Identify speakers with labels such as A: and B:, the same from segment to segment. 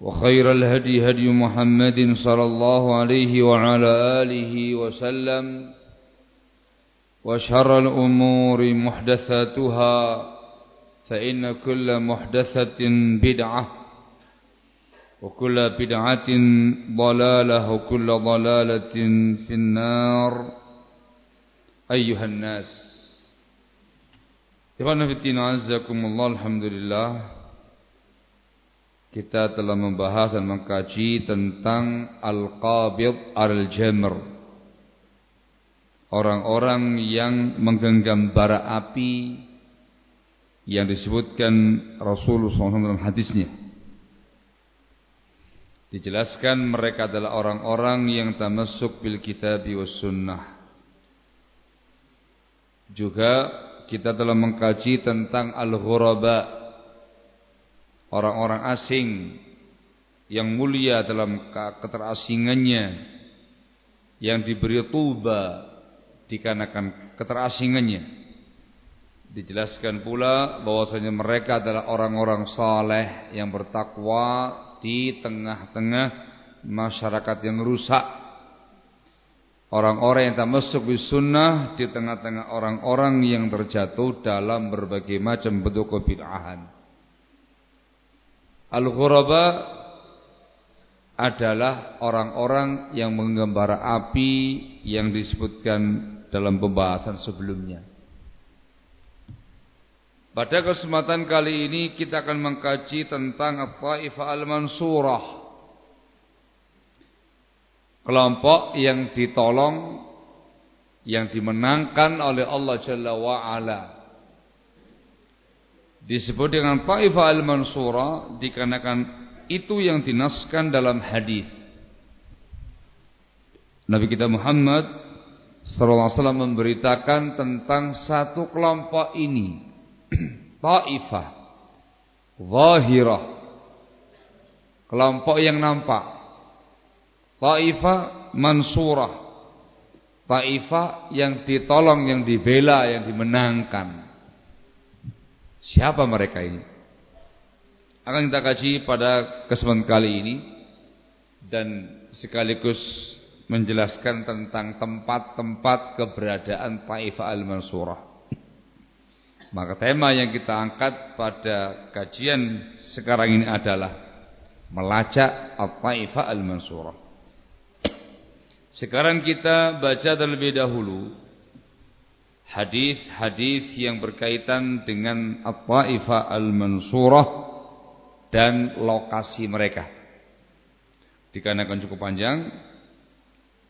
A: وخير الهدي هدي محمد صلى الله عليه وعلى آله وسلم وشر الأمور محدثاتها فإن كل محدثة بدعة وكل بدعة ضلالة وكل ضلالة في النار. أيها الناس. إخوانا في الدين عزكم الله الحمد لله. Kita telah membahas dan mengkaji tentang Al-Qabid Al-Jamr. Orang-orang yang menggenggam bara api yang disebutkan Rasulullah SAW dalam hadisnya. Dijelaskan mereka adalah orang-orang yang termasuk bil kitabi was sunnah. Juga kita telah mengkaji tentang al-ghuraba orang-orang asing yang mulia dalam keterasingannya yang diberi tuba dikarenakan keterasingannya. Dijelaskan pula bahwasanya mereka adalah orang-orang saleh yang bertakwa di tengah-tengah masyarakat yang rusak. Orang-orang yang tak masuk di sunnah di tengah-tengah orang-orang yang terjatuh dalam berbagai macam bentuk kebid'ahan Al-ghuraba adalah orang-orang yang menggembara api yang disebutkan dalam pembahasan sebelumnya. Pada kesempatan kali ini kita akan mengkaji tentang At-Taifah Al-Mansurah. Kelompok yang ditolong yang dimenangkan oleh Allah Jalla wa ala disebut dengan Taifah al-Mansura dikarenakan itu yang dinaskan dalam hadis. Nabi kita Muhammad sallallahu alaihi wasallam memberitakan tentang satu kelompok ini. Taifah zahirah. Kelompok yang nampak. Taifah mansurah. Taifah yang ditolong, yang dibela, yang dimenangkan. Siapa mereka ini? Akan kita kaji pada kesempatan kali ini dan sekaligus menjelaskan tentang tempat-tempat keberadaan Taifah Al-Mansurah. Maka tema yang kita angkat pada kajian sekarang ini adalah melacak Taifah Al-Mansurah. Sekarang kita baca terlebih dahulu hadis-hadis yang berkaitan dengan At-Taifah Al-Mansurah dan lokasi mereka. Dikarenakan cukup panjang,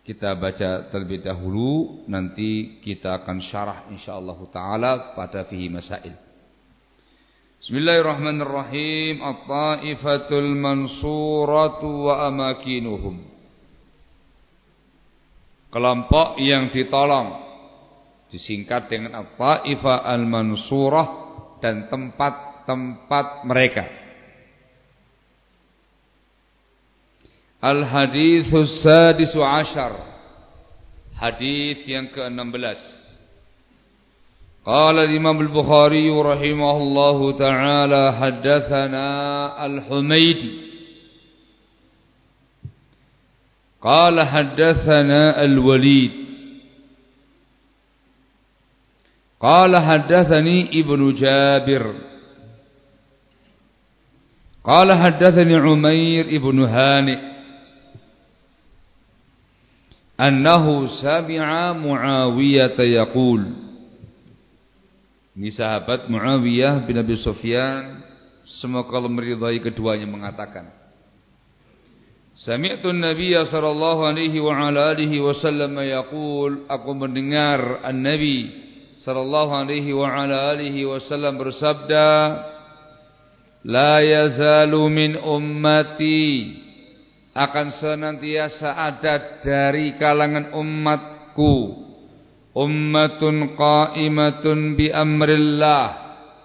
A: kita baca terlebih dahulu nanti kita akan syarah insyaallah taala pada fihi masail. Bismillahirrahmanirrahim. At-Taifatul Mansuratu wa amakinuhum. Kelompok yang ditolong disingkat dengan At-Taifah Al-Mansurah dan tempat-tempat mereka. Al-Hadithus Sadisu Ashar Hadith yang ke-16 Qala Imam Al-Bukhari rahimahullahu ta'ala Haddathana Al-Humaydi. Qala haddathana Al-Walid Qala haddathani Ibnu Jabir. Qala haddathani Umair Ibnu Hani' annahu sami'a Muawiyah yaqul. Ini sahabat Muawiyah bin Abi Sufyan semoga Allah meridai keduanya mengatakan Sami'tu an-nabiy sallallahu alaihi wa alihi wasallam yaqul aku mendengar an-nabi sallallahu alaihi wa ala alihi wasallam bersabda La yazalu min ummati. Akan senantiasa ada dari kalangan umatku. Ummatun qaimatun bi amrillah.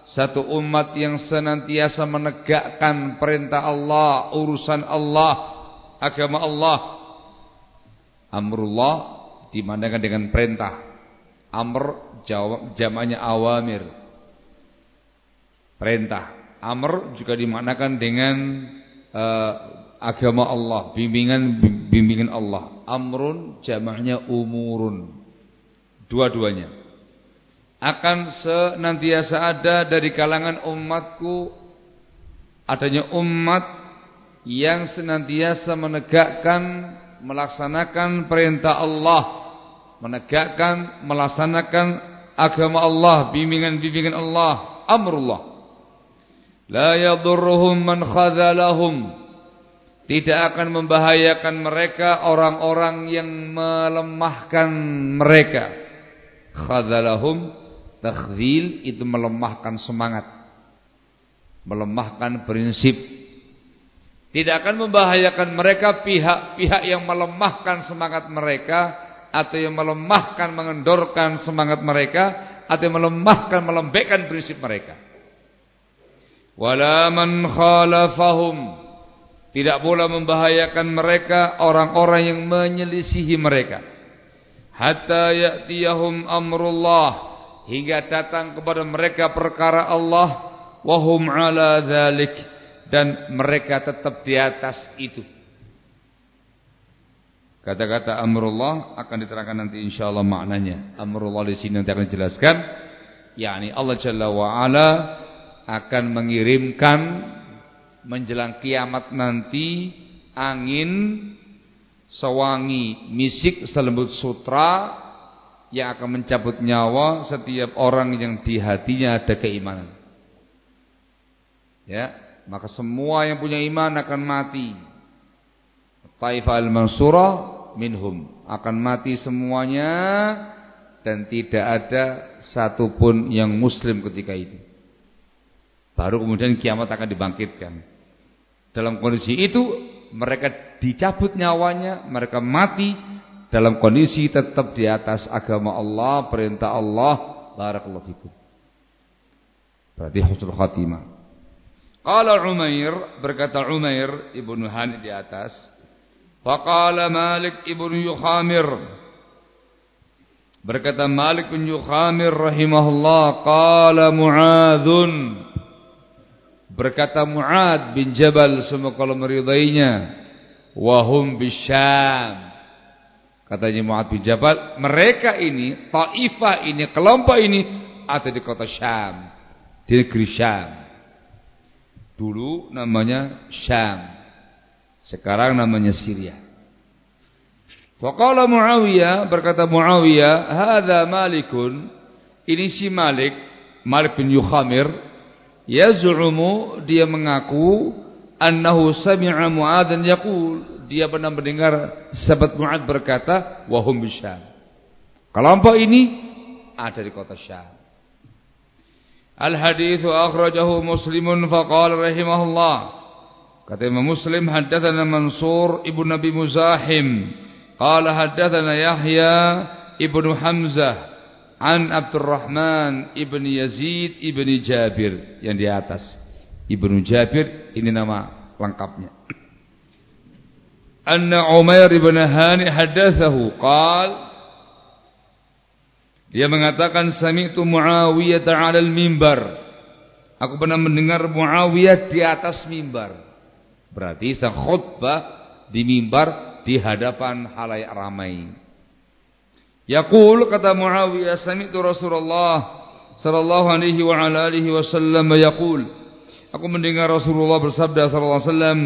A: Satu umat yang senantiasa menegakkan perintah Allah urusan Allah agama Allah. Amrullah dimandangkan dengan perintah amr jamaknya awamir perintah amr juga dimaknakan dengan uh, agama Allah, bimbingan bimbingan Allah. Amrun jamaknya umurun. Dua-duanya. Akan senantiasa ada dari kalangan umatku adanya umat yang senantiasa menegakkan melaksanakan perintah Allah, menegakkan melaksanakan agama Allah, bimbingan-bimbingan Allah, amrullah. La yadurruhum man khadzalahum tidak akan membahayakan mereka orang-orang yang melemahkan mereka. Khadzalahum takhzil itu melemahkan semangat. Melemahkan prinsip. Tidak akan membahayakan mereka pihak-pihak yang melemahkan semangat mereka atau yang melemahkan mengendorkan semangat mereka atau yang melemahkan melembekkan prinsip mereka. Wala man khalafahum tidak boleh membahayakan mereka orang-orang yang menyelisihi mereka. Hatta ya'tiyahum amrullah hingga datang kepada mereka perkara Allah wahum ala dzalik dan mereka tetap di atas itu. Kata-kata amrullah akan diterangkan nanti insyaallah maknanya. Amrullah di sini nanti akan dijelaskan yakni Allah Jalla wa ala akan mengirimkan menjelang kiamat nanti angin sewangi misik selembut sutra yang akan mencabut nyawa setiap orang yang di hatinya ada keimanan. Ya, maka semua yang punya iman akan mati. Taifah al-mansurah minhum akan mati semuanya dan tidak ada satupun yang muslim ketika itu. Baru kemudian kiamat akan dibangkitkan. Dalam kondisi itu mereka dicabut nyawanya, mereka mati dalam kondisi tetap di atas agama Allah, perintah Allah. Barakallahu fikum. Berarti husnul khatimah. Qala Umair berkata Umair ibnu Hani di atas. Faqala Malik ibnu Yukhamir berkata Malik bin Yukhamir rahimahullah qala Berkata Mu'ad bin Jabal semoga Allah meridainya. Wahum bisyam. Katanya Mu'ad bin Jabal. Mereka ini, Taifah ini, kelompok ini. Ada di kota Syam. Di negeri Syam. Dulu namanya Syam. Sekarang namanya Syria. Waqala Muawiyah berkata Muawiyah, "Hadza Malikun." Ini si Malik, Malik bin Yukhamir yaz'umu dia mengaku annahu sami'a Mu'adz yaqul dia pernah mendengar sahabat Mu'ad berkata wahum bisyam. Kelompok ini ada di kota Syam. Al hadis akhrajahu Muslimun faqala rahimahullah. Kata Imam Muslim haddatsana Mansur ibnu Nabi Muzahim qala haddatsana Yahya ibnu Hamzah an Abdurrahman ibn Yazid ibn Jabir yang di atas. Ibnu Jabir ini nama lengkapnya. Anna Umair ibn Hani hadatsahu qal Dia mengatakan sami'tu Muawiyah 'ala al-mimbar. Aku pernah mendengar Muawiyah di atas mimbar. Berarti sang khutbah di mimbar di hadapan halayak ramai. Yaqul kata Muawiyah sami'tu Rasulullah sallallahu alaihi wa ala alihi wasallam yaqul Aku mendengar Rasulullah bersabda sallallahu alaihi wasallam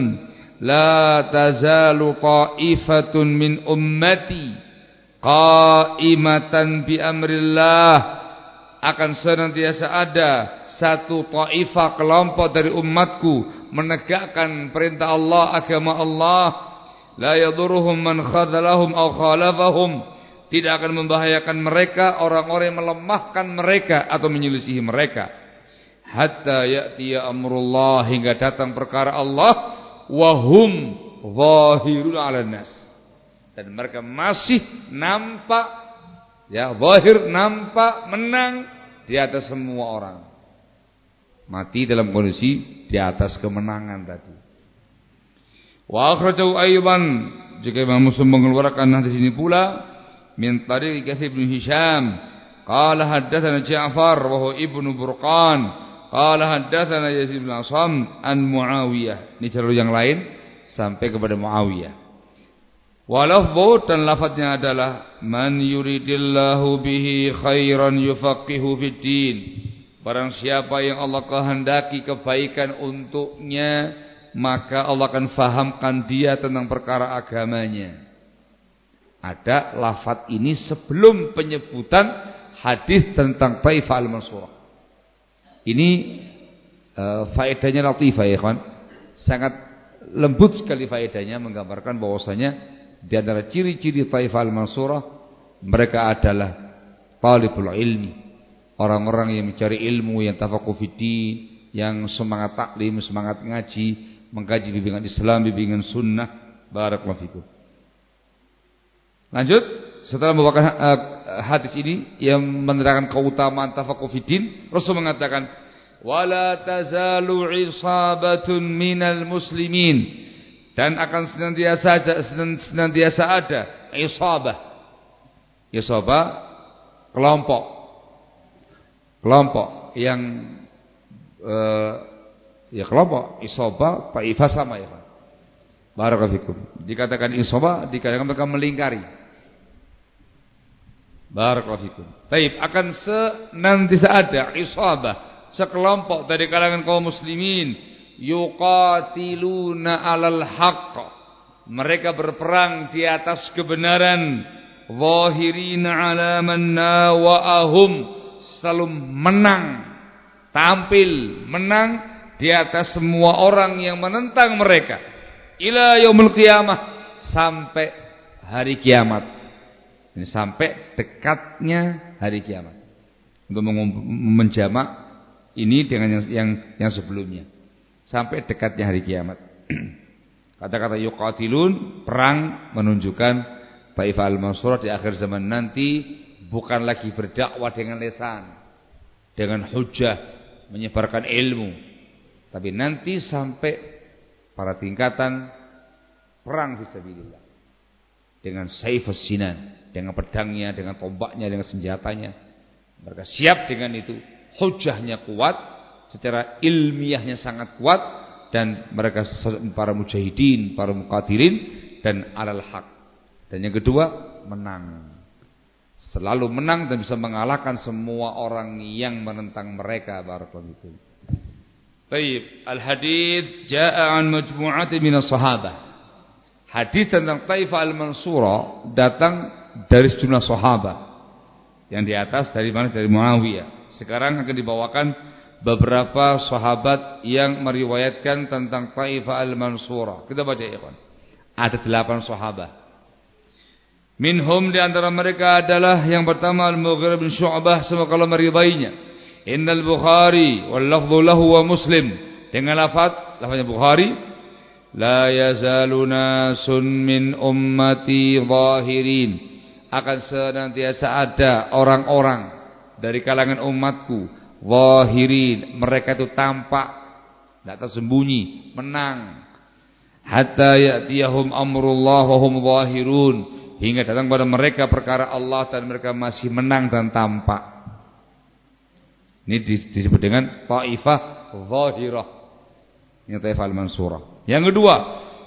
A: la tazalu ta'ifatun min ummati qaimatan bi amrillah akan senantiasa ada satu taifah kelompok dari umatku menegakkan perintah Allah agama Allah la yadurruhum man khadalahum aw khalafahum tidak akan membahayakan mereka orang-orang yang melemahkan mereka atau menyelisihi mereka hatta ya'tiya amrullah hingga datang perkara Allah wahum zahirun 'ala nas. Dan mereka masih nampak ya zahir nampak menang di atas semua orang. Mati dalam kondisi di atas kemenangan tadi. Wa akhrajahu ayban jika Imam Muslim mengeluarkan hadis ini pula min tariq Katsib bin Hisham qala haddatsana Ja'far wa huwa ibnu Burqan Qala haddatsana Yazid bin Asam an Muawiyah. Ini jalur yang lain sampai kepada Muawiyah. Walafdhu dan lafadznya adalah man yuridillahu bihi khairan yufaqihu fid din. Barang siapa yang Allah kehendaki kebaikan untuknya, maka Allah akan fahamkan dia tentang perkara agamanya. Ada lafaz ini sebelum penyebutan hadis tentang Taifah al-Mansurah. Ini uh, faedahnya latifah ya kawan. Sangat lembut sekali faedahnya menggambarkan bahwasanya di antara ciri-ciri Taifah al-Mansurah mereka adalah talibul ilmi. Orang-orang yang mencari ilmu, yang tafakuh yang semangat taklim, semangat ngaji, mengkaji bimbingan Islam, bimbingan sunnah. Barakallahu fikum. Lanjut, setelah membawakan uh, hadis ini yang menerangkan keutamaan tafakuh Rasul mengatakan, "Wala tazalu isabatun minal muslimin." Dan akan senantiasa ada, senantiasa ada isabah. Isabah kelompok. Kelompok yang uh, ya kelompok isabah taifah sama ya Pak. Barakallahu Dikatakan isabah dikatakan mereka melingkari Barakallahu fikum. Taib akan senantiasa ada isabah sekelompok dari kalangan kaum muslimin yuqatiluna 'alal haqq. Mereka berperang di atas kebenaran, zahirina 'ala man nawa'ahum, selalu menang, tampil menang di atas semua orang yang menentang mereka. Ila yaumul qiyamah sampai hari kiamat. Ini sampai dekatnya hari kiamat. Untuk menjamak ini dengan yang yang, yang sebelumnya. Sampai dekatnya hari kiamat. Kata-kata yuqatilun perang menunjukkan Taifah al-Mansurah di akhir zaman nanti bukan lagi berdakwah dengan lesan, dengan hujah, menyebarkan ilmu, tapi nanti sampai para tingkatan perang fisabilillah dengan saifus sinan dengan pedangnya, dengan tombaknya, dengan senjatanya. Mereka siap dengan itu. Hujahnya kuat, secara ilmiahnya sangat kuat dan mereka para mujahidin, para mukadirin dan alal haq. Dan yang kedua, menang. Selalu menang dan bisa mengalahkan semua orang yang menentang mereka barakallahu fikum. Baik, al-hadis jaa an majmu'atin min as-sahabah. Hadis tentang Taifah al-Mansura datang dari sejumlah sahabat yang di atas dari mana dari Muawiyah. Sekarang akan dibawakan beberapa sahabat yang meriwayatkan tentang Taifah al-Mansura. Kita baca ya. Ada delapan sahabat. Minhum di antara mereka adalah yang pertama Al-Mughirah bin Syu'bah semoga Allah meridainya. Innal Bukhari wal lafdhu lahu wa Muslim. Dengan lafaz lafaznya Bukhari. La yazalu nasun min ummati zahirin. Akan senantiasa ada orang-orang Dari kalangan umatku Zahirin. Mereka itu tampak Tidak tersembunyi Menang. Hatta ya'tiyahum amrullah wa hum zahirun Hingga datang pada mereka perkara Allah Dan mereka masih menang dan tampak Ini disebut dengan Ta'ifah Zahirah Ini Ta'ifah al-Mansurah yang kedua,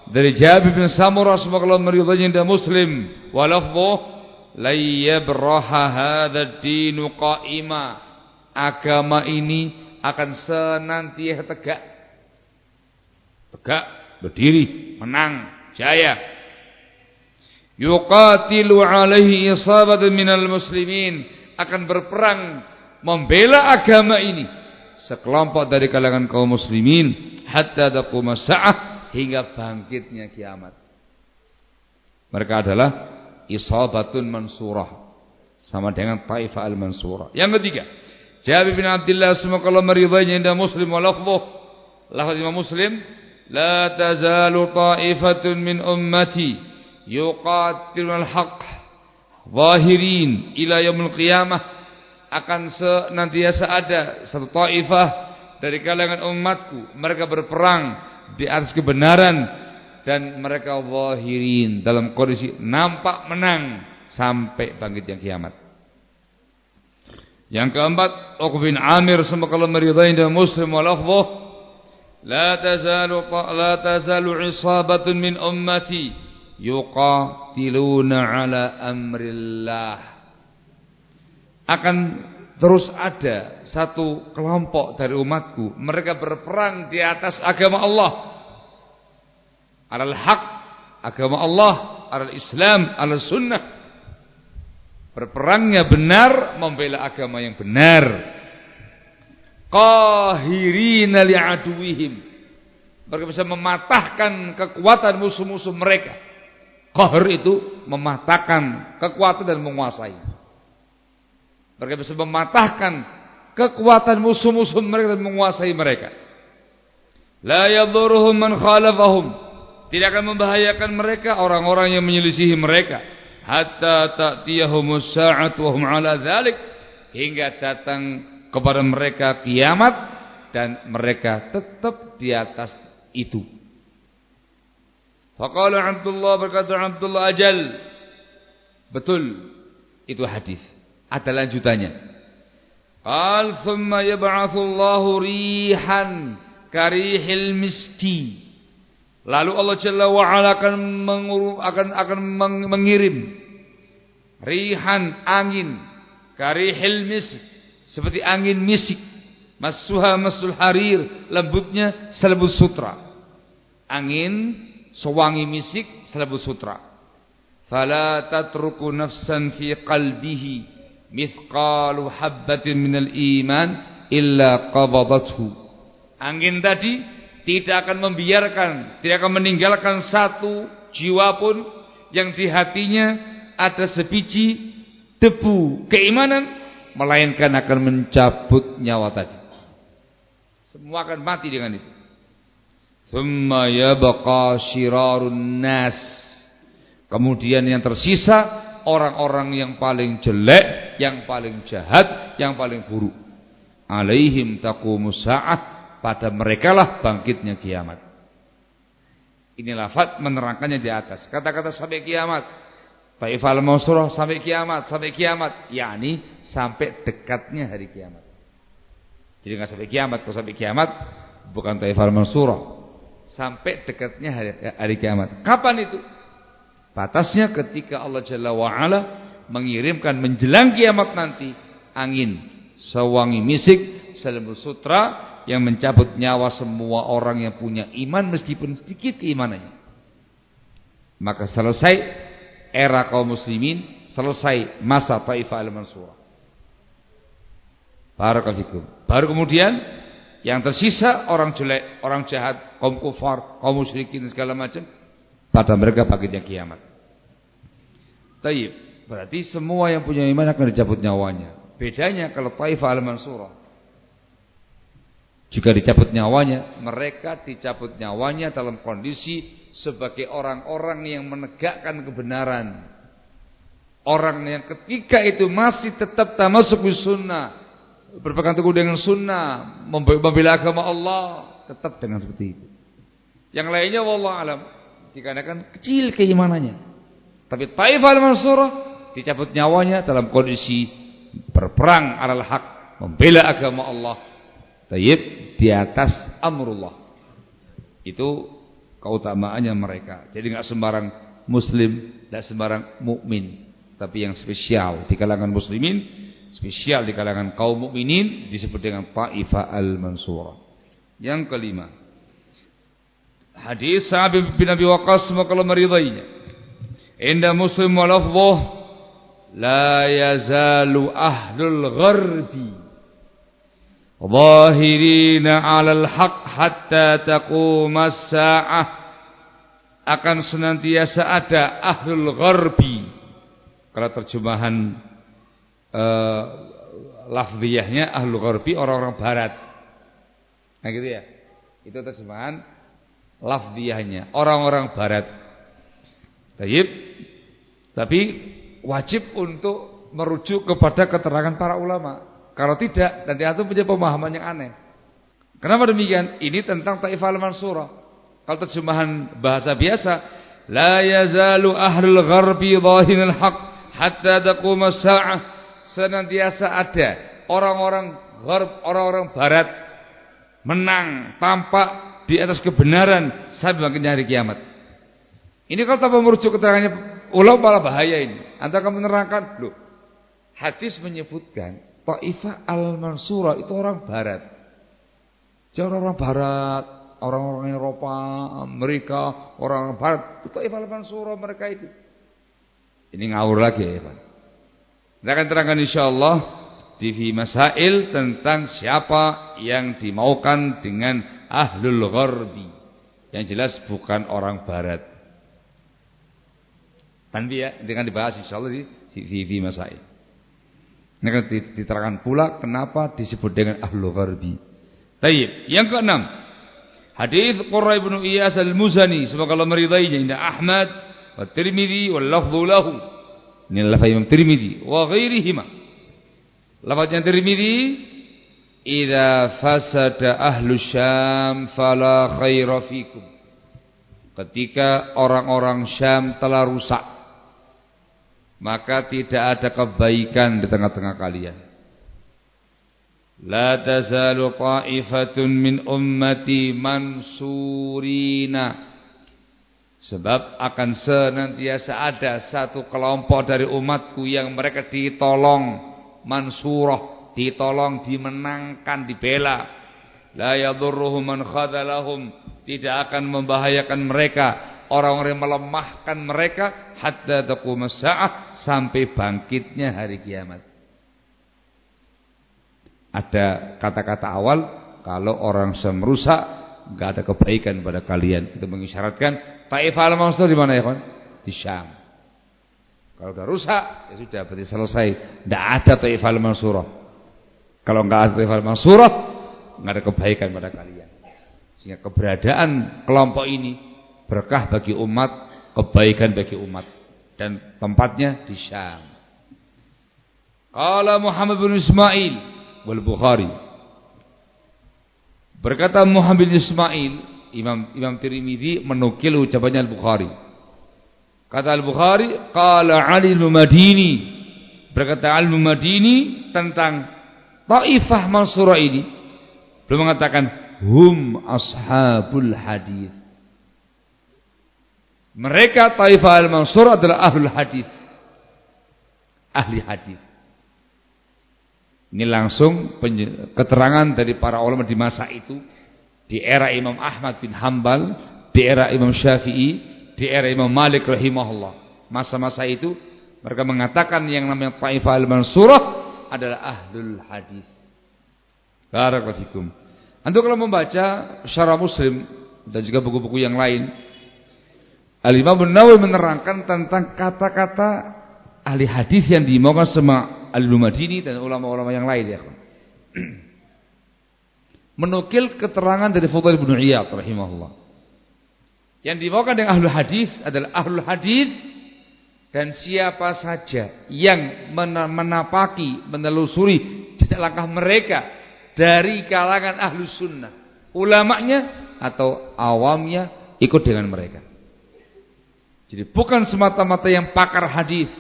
A: dari Jabir bin Samurah semoga Allah meridainya dan Muslim wa lafdhu la yabraha hadzal dinu qa'ima. Agama ini akan senantiasa tegak. Tegak, berdiri, menang, jaya. Yuqatilu alaihi isabatun minal muslimin akan berperang membela agama ini sekelompok dari kalangan kaum muslimin hatta taqum sa'ah hingga bangkitnya kiamat. Mereka adalah isabatun mansurah sama dengan taifah al-mansurah. Yang ketiga, Jabir bin Abdullah semoga Allah meridainya indah Muslim wa lafdhuh. Lafaz Imam Muslim, la tazalu ta'ifatun min ummati yuqatilun al-haq zahirin ila yaumil qiyamah akan senantiasa ada satu taifah dari kalangan umatku. Mereka berperang di atas kebenaran dan mereka zahirin dalam kondisi nampak menang sampai bangkit yang kiamat. Yang keempat, Uqb bin Amir semoga Allah meridai dan Muslim wa lafdhuh la tazalu la tazalu isabatun min ummati yuqatiluna ala amrillah. Akan terus ada satu kelompok dari umatku mereka berperang di atas agama Allah. Alal haq agama Allah alal Islam alal sunnah. Berperangnya benar membela agama yang benar. Qahirina li'aduwihim. Mereka bisa mematahkan kekuatan musuh-musuh mereka qahir itu mematahkan kekuatan dan menguasai mereka bisa mematahkan kekuatan musuh-musuh mereka dan menguasai mereka. La yadhuruhum man khalafahum. Tidak akan membahayakan mereka orang-orang yang menyelisihi mereka. Hatta ta'tiyahumus sa'at wa hum ala dhalik. Hingga datang kepada mereka kiamat dan mereka tetap di atas itu. Faqala Abdullah berkata Abdullah ajal. Betul itu hadis. Ada lanjutannya. Al thumma yab'athu Allahu rihan karihil miski. Lalu Allah Jalla wa ala akan akan akan mengirim rihan angin karihil misk seperti angin misik masuha masul harir lembutnya selembut sutra angin sewangi misik selembut sutra fala tatruku nafsan fi qalbihi mithqalu habbatin minal iman illa qabadathu. Angin tadi tidak akan membiarkan, tidak akan meninggalkan satu jiwa pun yang di hatinya ada sebiji debu keimanan melainkan akan mencabut nyawa tadi. Semua akan mati dengan itu. Thumma yabqa shirarun nas. Kemudian yang tersisa orang-orang yang paling jelek, yang paling jahat, yang paling buruk. Alaihim taqumus sa'ah, pada merekalah bangkitnya kiamat. Ini lafaz menerangkannya di atas. Kata-kata sampai kiamat. Taifal Mansurah sampai kiamat, sampai kiamat, yakni sampai dekatnya hari kiamat. Jadi enggak sampai kiamat, kalau sampai kiamat bukan Taifal Mansurah. Sampai dekatnya hari, hari kiamat. Kapan itu? Batasnya ketika Allah Jalla wa'ala mengirimkan menjelang kiamat nanti angin sewangi misik selembut sutra yang mencabut nyawa semua orang yang punya iman meskipun sedikit keimanannya. Maka selesai era kaum muslimin, selesai masa Taifah al-Mansurah. Barakallahu Baru kemudian yang tersisa orang jelek, orang jahat, kaum kufar, kaum musyrikin segala macam pada mereka bangkitnya kiamat. Taib. Berarti semua yang punya iman akan dicabut nyawanya. Bedanya kalau Taifah al-Mansurah jika dicabut nyawanya, mereka dicabut nyawanya dalam kondisi sebagai orang-orang yang menegakkan kebenaran. Orang yang ketika itu masih tetap tamasuk di sunnah, berpegang teguh dengan sunnah, membela agama Allah, tetap dengan seperti itu. Yang lainnya wallah alam dikarenakan kecil keimanannya. Tapi Taifah al-Mansurah dicabut nyawanya dalam kondisi berperang alal hak, membela agama Allah. Tayyib di atas amrullah. Itu keutamaannya mereka. Jadi nggak sembarang muslim, nggak sembarang mukmin, tapi yang spesial di kalangan muslimin, spesial di kalangan kaum mukminin disebut dengan Taifah al-Mansurah. Yang kelima, hadis Sa'ab bin Abi Waqqas maka meridainya. Inda Muslim wa la yazalu ahlul gharbi zahirina 'alal haqq hatta taqumas sa'ah akan senantiasa ada ahlul gharbi kalau terjemahan uh, lafziyahnya ahlul gharbi orang-orang barat Nah gitu ya. Itu terjemahan lafdiyahnya orang-orang barat. Taib. Tapi wajib untuk merujuk kepada keterangan para ulama. Kalau tidak, nanti antum punya pemahaman yang aneh. Kenapa demikian? Ini tentang Taif al-Mansurah. Kalau terjemahan bahasa biasa, la yazalu ahlul gharbi dhahinal haq hatta taqum as-sa'ah. Senantiasa ada orang-orang gharb, orang-orang barat menang tampak di atas kebenaran sampai bangkitnya hari kiamat. Ini kalau tanpa merujuk keterangannya ulama malah bahaya ini. Anda akan menerangkan, loh, hadis menyebutkan Taifah al-Mansura itu orang barat. Jadi orang-orang barat, orang-orang Eropa, Amerika, orang-orang barat, itu Taifah al-Mansura mereka itu. Ini ngawur lagi ya, Pak. Kita akan terangkan insyaallah TV Masail tentang siapa yang dimaukan dengan Ahlul Gharbi. Yang jelas bukan orang barat. Nanti ya, dengan dibahas insyaallah di TV Masail. Ini akan diterangkan pula kenapa disebut dengan Ahlul Gharbi. Tayyib. Yang keenam. Hadis Qurra ibn Iyas al-Muzani semoga Allah meridainya inda Ahmad wa Tirmidzi wal lahu. Ini lafaz Imam Tirmidzi wa ghairihima. Lafaznya Tirmizi, "Idza fasada ahlu Syam fala khaira fikum." Ketika orang-orang Syam telah rusak, maka tidak ada kebaikan di tengah-tengah kalian. La tazalu ta'ifatun min ummati mansurina Sebab akan senantiasa ada satu kelompok dari umatku yang mereka ditolong mansurah, ditolong, dimenangkan, dibela. La yadurruhum man khadalahum, tidak akan membahayakan mereka orang-orang yang melemahkan mereka hatta taqumus saah sampai bangkitnya hari kiamat. Ada kata-kata awal kalau orang semerusak enggak ada kebaikan pada kalian. Itu mengisyaratkan Taif al-Mansur di mana ya kawan? Di Syam. Kalau sudah rusak, ya sudah berarti selesai. Tidak ada Taif al-Mansurah. Kalau enggak ada Taif al-Mansurah, enggak ada kebaikan pada kalian. Sehingga keberadaan kelompok ini berkah bagi umat, kebaikan bagi umat dan tempatnya di Syam. Qala Muhammad bin Ismail wal Bukhari. Berkata Muhammad bin Ismail, Imam Imam Tirmizi menukil ucapannya Al-Bukhari. Kata Al-Bukhari, qala Ali al-Madini. Berkata Al-Madini tentang Taifah Mansurah ini. Belum mengatakan hum ashabul hadis. Mereka Taifah al-Mansur adalah ahlul hadis. Ahli hadis. Ini langsung keterangan dari para ulama di masa itu di era Imam Ahmad bin Hambal, di era Imam Syafi'i, di era Imam Malik rahimahullah. Masa-masa itu mereka mengatakan yang namanya Taifah al-Mansurah adalah ahlul hadis. Barakallahu Antum kalau membaca syarah Muslim dan juga buku-buku yang lain Al-Imam Nawawi menerangkan tentang kata-kata ahli hadis yang dimaukan sama Al-Madini dan ulama-ulama yang lain ya. Menukil keterangan dari Fudail bin Iyad rahimahullah. Yang dimaukan dengan ahli hadis adalah ahli hadis dan siapa saja yang menapaki, menelusuri jejak langkah mereka dari kalangan ahlu sunnah, ulamanya atau awamnya ikut dengan mereka. Jadi bukan semata-mata yang pakar hadis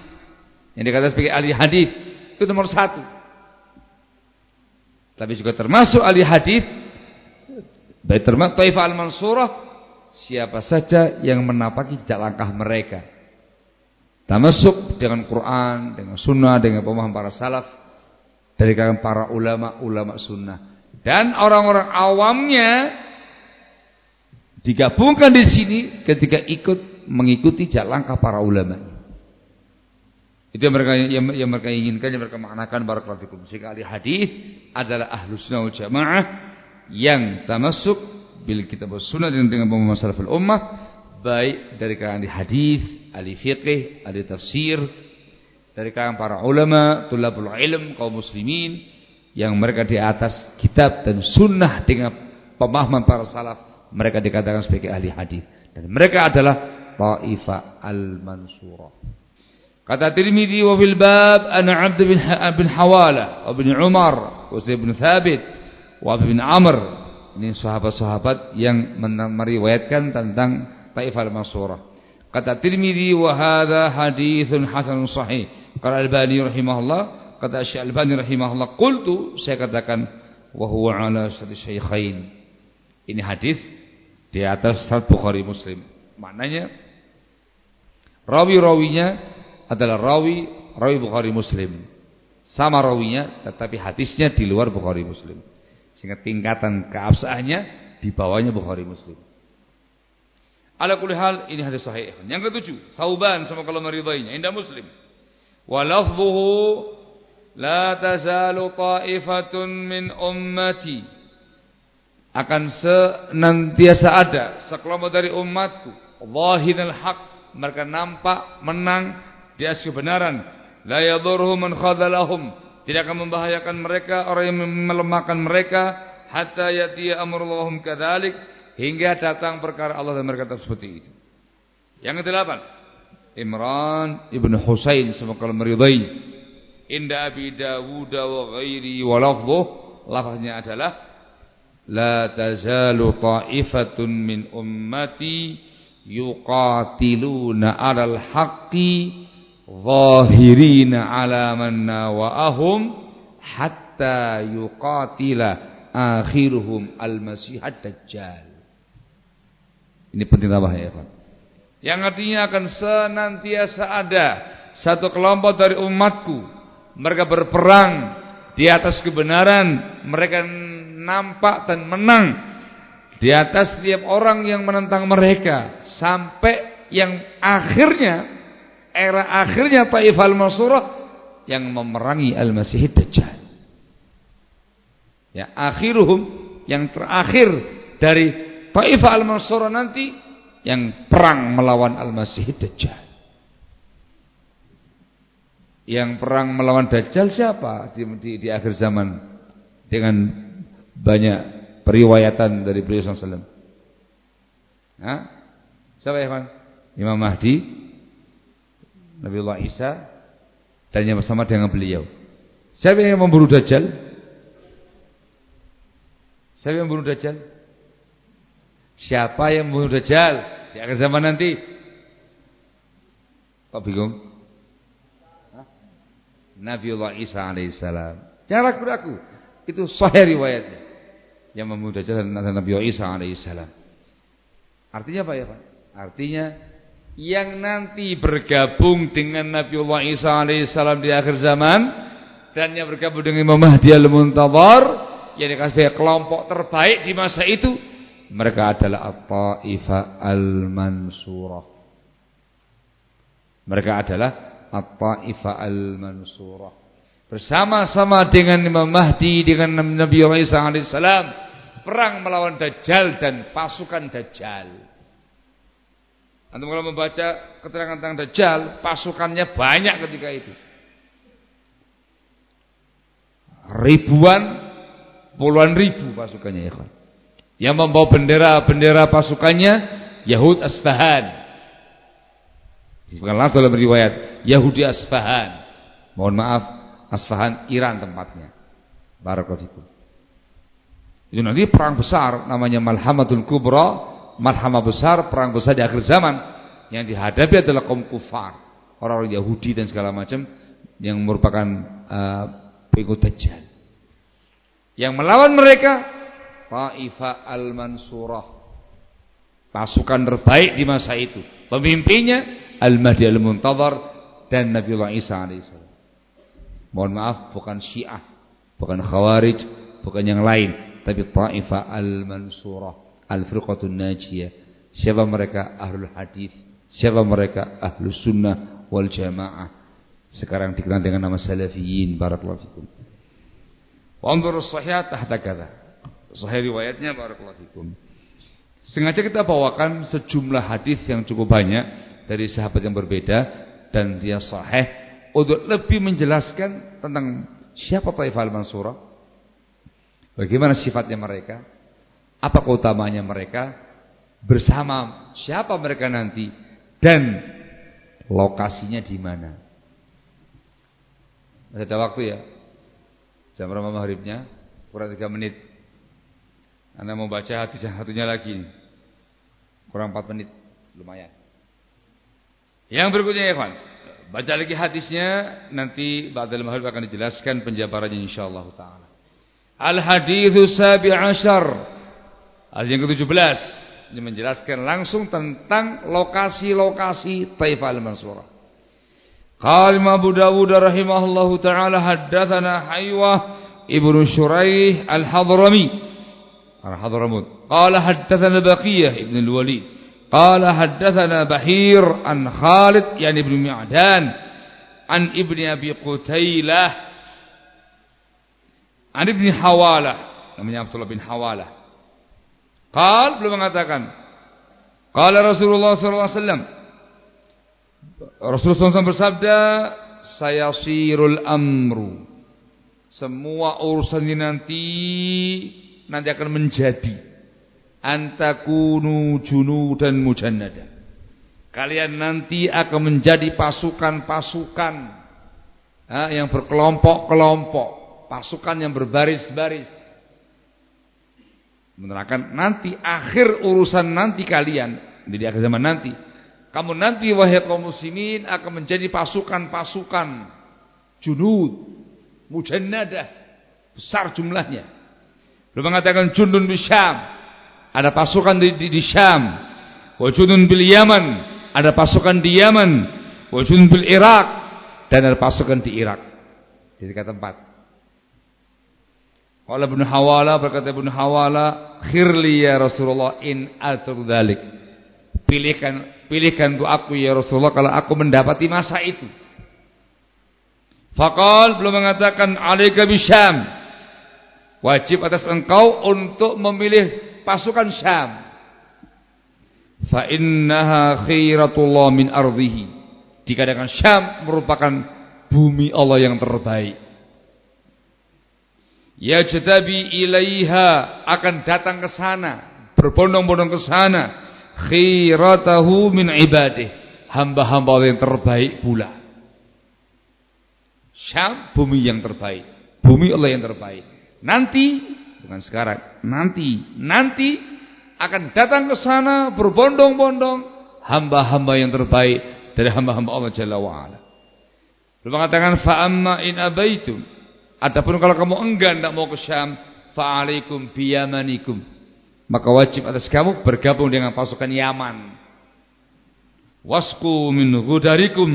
A: yang dikatakan sebagai ahli hadis itu nomor satu. Tapi juga termasuk ahli hadis baik termasuk Taifah al-Mansurah siapa saja yang menapaki jejak langkah mereka. Termasuk dengan Quran, dengan sunnah, dengan pemahaman para salaf dari kalangan para ulama-ulama sunnah dan orang-orang awamnya digabungkan di sini ketika ikut mengikuti jalan langkah para ulama. Itu yang mereka yang, yang mereka inginkan, yang mereka maknakan barakallahu fikum. Sehingga ahli hadis adalah ahlus sunnah jamaah yang termasuk bil kitab sunnah dengan dengan pemahaman salaful ummah baik dari kalangan ahli hadis, ahli fiqh, ahli tafsir, dari kalangan para ulama, tulabul ilm, kaum muslimin yang mereka di atas kitab dan sunnah dengan pemahaman para salaf mereka dikatakan sebagai ahli hadis dan mereka adalah Ta'ifa al-Mansurah. Kata Tirmidzi wa fil bab ana Abd bin, bin Hawala wa bin Umar wa bin Thabit wa bin Amr. Ini sahabat-sahabat yang meriwayatkan tentang Ta'ifa al-Mansurah. Kata Tirmidzi wa hadha hadithun hasanun sahih. Kata Albani rahimahullah, kata Syekh Albani rahimahullah, qultu saya katakan wa huwa ala syaikhain. Ini hadis di atas Sahih Bukhari Muslim. Maknanya Rawi-rawinya adalah rawi rawi Bukhari Muslim. Sama rawinya tetapi hadisnya di luar Bukhari Muslim. Sehingga tingkatan keabsahannya di bawahnya Bukhari Muslim. Ala kulli hal ini hadis sahih. Yang ketujuh, Thauban sama kalau meridainya indah Muslim. Wa lafdhuhu la tazalu ta'ifatun min ummati akan senantiasa ada sekelompok dari umatku zahiral haq mereka nampak menang di atas kebenaran la yadurhum man khadalahum tidak akan membahayakan mereka orang yang melemahkan mereka hatta yatiya amrullahum kadzalik hingga datang perkara Allah dan mereka seperti itu. Yang kedelapan Imran ibn Husain semoga meridai. Inda Abi Dawud wa ghairi wa lafdhuh lafaznya adalah la tazalu ta'ifatun min ummati yuqatiluna 'alal haqqi zahirina 'ala man nawa'ahum hatta yuqatila akhiruhum al-masih ad-dajjal. Ini penting tambah ya, Pak. Yang artinya akan senantiasa ada satu kelompok dari umatku mereka berperang di atas kebenaran, mereka nampak dan menang di atas setiap orang yang menentang mereka sampai yang akhirnya era akhirnya Taif al-Mansurah yang memerangi Al-Masih Dajjal. Ya, akhiruhum yang terakhir dari Taif al-Mansurah nanti yang perang melawan Al-Masih Dajjal. Yang perang melawan Dajjal siapa di, di, di akhir zaman? Dengan banyak periwayatan dari beliau sallallahu alaihi Siapa ya, Imam Mahdi, Nabiullah Isa, dan yang bersama dengan beliau. Siapa yang membunuh Dajjal? Siapa yang membunuh Dajjal? Siapa yang membunuh Dajjal di akhir zaman nanti? Kok bingung? Nabiullah Isa alaihissalam. Jangan ragu-ragu. Itu sahih riwayatnya. Yang membunuh Dajjal dan Nabiullah Isa alaihissalam. Artinya apa ya Pak? Artinya yang nanti bergabung dengan Nabiullah Isa alaihissalam di akhir zaman dan yang bergabung dengan Imam Mahdi al-Muntadhar yang dikasih kelompok terbaik di masa itu mereka adalah At-Ta'ifa al-Mansurah. Mereka adalah At-Ta'ifa al-Mansurah. Bersama-sama dengan Imam Mahdi dengan Nabi Isa alaihissalam perang melawan Dajjal dan pasukan Dajjal Antum kalau membaca keterangan tentang Dajjal, pasukannya banyak ketika itu. Ribuan, puluhan ribu pasukannya ya. Yang membawa bendera-bendera pasukannya Yahud Asfahan. Langsung dalam riwayat Yahudi Asfahan. Mohon maaf, Asfahan Iran tempatnya. Barakallahu Itu nanti perang besar namanya Malhamatul Kubra, malhamah besar, perang besar di akhir zaman yang dihadapi adalah kaum kufar, orang-orang Yahudi dan segala macam yang merupakan uh, pengikut Dajjal. Yang melawan mereka Taifah Al-Mansurah. Pasukan terbaik di masa itu. Pemimpinnya Al-Mahdi Al-Muntadhar dan Nabiullah Isa alaihissalam. Mohon maaf bukan Syiah, bukan Khawarij, bukan yang lain, tapi Taifah Al-Mansurah, Al-Firqatun Najiyah. Siapa mereka? Ahlul Hadis. Siapa mereka? Ahlus Sunnah wal Jamaah. Sekarang dikenal dengan nama Salafiyin. Barakallahu fikum. Wa as-sahih tahta. Sahih riwayatnya barakallahu fikum. Sengaja kita bawakan sejumlah hadis yang cukup banyak dari sahabat yang berbeda dan dia sahih untuk lebih menjelaskan tentang siapa Taifah al-Mansurah. Bagaimana sifatnya mereka? Apa keutamanya mereka? Bersama siapa mereka nanti dan lokasinya di mana? Masih ada waktu ya? Jam berapa maghribnya? Kurang 3 menit. Anda mau baca hadis satunya lagi. Kurang 4 menit. Lumayan. Yang berikutnya ya kawan. Baca lagi hadisnya. Nanti Ba'dal Mahal akan dijelaskan penjabarannya insyaAllah ta'ala. Al-hadithu sabi ashar. Ayat yang ke-17 ini menjelaskan langsung tentang lokasi-lokasi Taifah al-Mansura. Qala Abu Dawud rahimahullahu taala haddatsana haywa ibnu Shuraih al-Hadrami al-Hadramut. Qala haddatsana Baqiyah ibnu al-Walid. Qala haddatsana Bahir an Khalid yani ibnu Mi'dan an ibni Abi Qutailah an ibni Hawalah namanya Abdullah bin Hawalah Qal belum mengatakan Qala Rasulullah wasallam Rasulullah SAW bersabda saya sirul amru semua urusan ini nanti nanti akan menjadi antakunu dan mujannada. Kalian nanti akan menjadi pasukan-pasukan yang berkelompok-kelompok, pasukan yang berbaris-baris. Menerangkan nanti akhir urusan nanti kalian di akhir zaman nanti, kamu nanti wahai kaum muslimin akan menjadi pasukan-pasukan junud, mujannadah besar jumlahnya Beliau mengatakan jundun di Syam. Ada pasukan di, di, di Syam. Wa jundun bil Yaman. Ada pasukan di Yaman. Wa jundun bil Irak. Dan ada pasukan di Irak. Di dekat tempat. Qala Ibnu Hawala berkata Ibnu Hawala, "Khirli ya Rasulullah in atur dalik." Pilihkan pilihkan untuk aku ya Rasulullah kalau aku mendapati masa itu. Faqal belum mengatakan alaika bisyam Wajib atas engkau untuk memilih pasukan Syam. Fa innaha khairatullah min ardhihi. Dikatakan Syam merupakan bumi Allah yang terbaik. Ya jadabi ilaiha akan datang ke sana, berbondong-bondong ke sana. Khairatahu min ibadih. Hamba-hamba yang terbaik pula. Syam bumi yang terbaik. Bumi Allah yang terbaik. Nanti, bukan sekarang, nanti, nanti akan datang ke sana berbondong-bondong hamba-hamba yang terbaik dari hamba-hamba Allah Jalla wa'ala. Lalu mengatakan fa'amma in abaitum. Adapun kalau kamu enggan tidak mau ke Syam, fa'alaikum biyamanikum. Maka wajib atas kamu bergabung dengan pasukan Yaman. Wasku min ghudarikum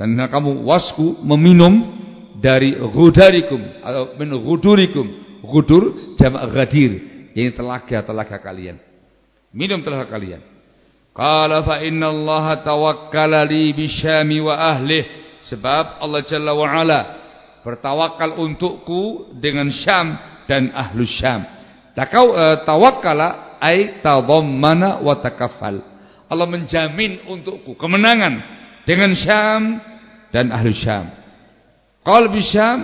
A: dan kamu wasku meminum dari ghudarikum atau min ghudurikum. Ghudur jamak ghadir, ini telaga-telaga kalian. Minum telaga kalian. Qala fa inna Allah tawakkala li bisyami wa ahli sebab Allah Jalla wa ala bertawakal untukku dengan Syam dan ahlu Syam. Takau uh, tawakkala ay tadammana wa takaffal. Allah menjamin untukku kemenangan dengan Syam dan ahli Syam. Kalau Syam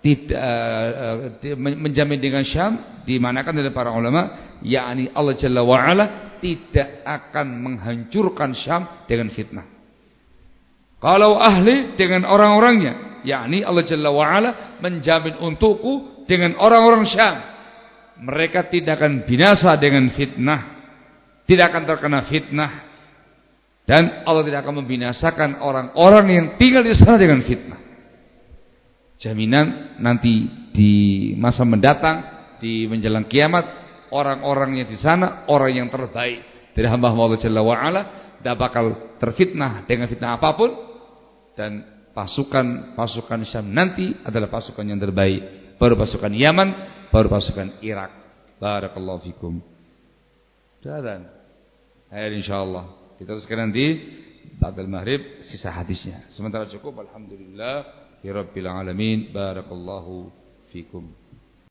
A: tidak uh, menjamin dengan Syam dimanakan dari para ulama yakni Allah Jalla wa ala tidak akan menghancurkan Syam dengan fitnah. Kalau ahli dengan orang-orangnya yakni Allah Jalla wa ala menjamin untukku dengan orang-orang Syam. Mereka tidak akan binasa dengan fitnah. Tidak akan terkena fitnah. Dan Allah tidak akan membinasakan orang-orang yang tinggal di sana dengan fitnah. Jaminan nanti di masa mendatang di menjelang kiamat orang-orangnya di sana orang yang terbaik dari hamba Allah Jalla wa ala tidak bakal terfitnah dengan fitnah apa pun. Dan pasukan-pasukan Syam nanti adalah pasukan yang terbaik baru pasukan Yaman baru pasukan Irak barakallahu fikum dan Air insyaallah. Kita teruskan nanti Ba'dal maghrib sisa hadisnya. Sementara cukup alhamdulillah rabbil alamin barakallahu fikum.